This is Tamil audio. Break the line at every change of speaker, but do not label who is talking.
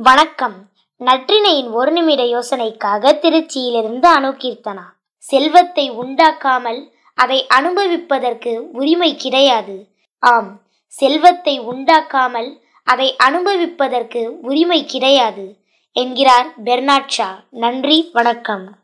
வணக்கம். நற்றினையின் ஒரு நிமிட யோசனைக்காக திருச்சியிலிருந்து அணுகீர்த்தனா செல்வத்தை உண்டாக்காமல் அதை அனுபவிப்பதற்கு உரிமை கிடையாது. ஆம் செல்வத்தை உண்டாக்காமல் அதை அனுபவிப்பதற்கு உரிமை கிடையாது என்கிறார் பெர்னாட்ஷா நன்றி வணக்கம்.